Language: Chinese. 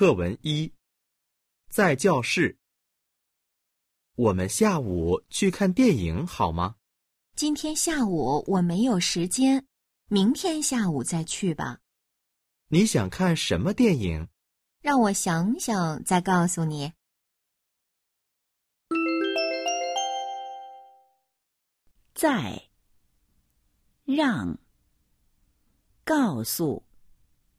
课文一在教室。我们下午去看电影好吗？今天下午我没有时间明天下午再去吧。你想看什么电影？让我想想再告诉你。在让告诉